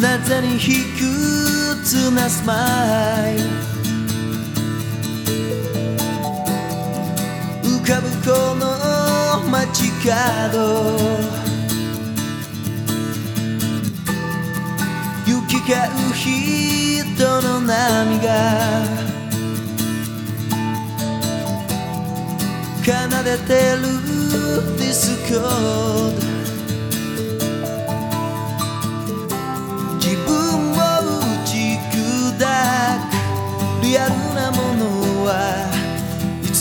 風に引くつなスマイル。浮かぶこの街角。行き交う人の波が。奏でてるディスコ。ード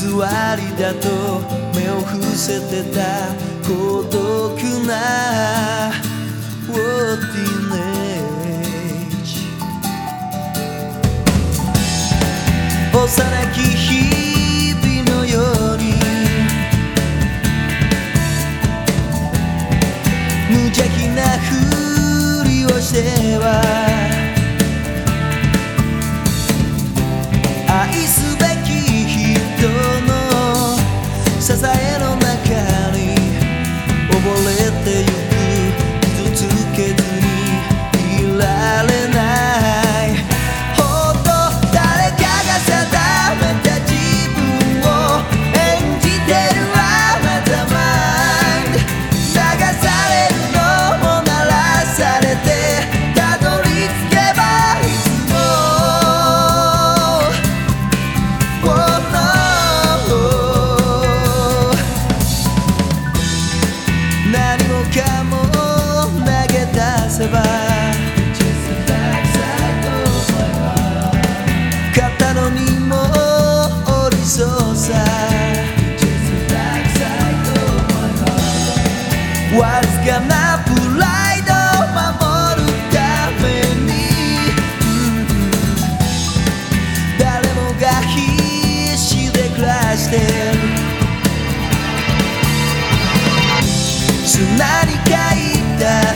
偽りだと目を伏せてた孤独なウォーティネージ。幼き日ば肩の荷も降りそうさ。わずかなプライドを守るために誰もが必死で暮らしてる。砂に書いた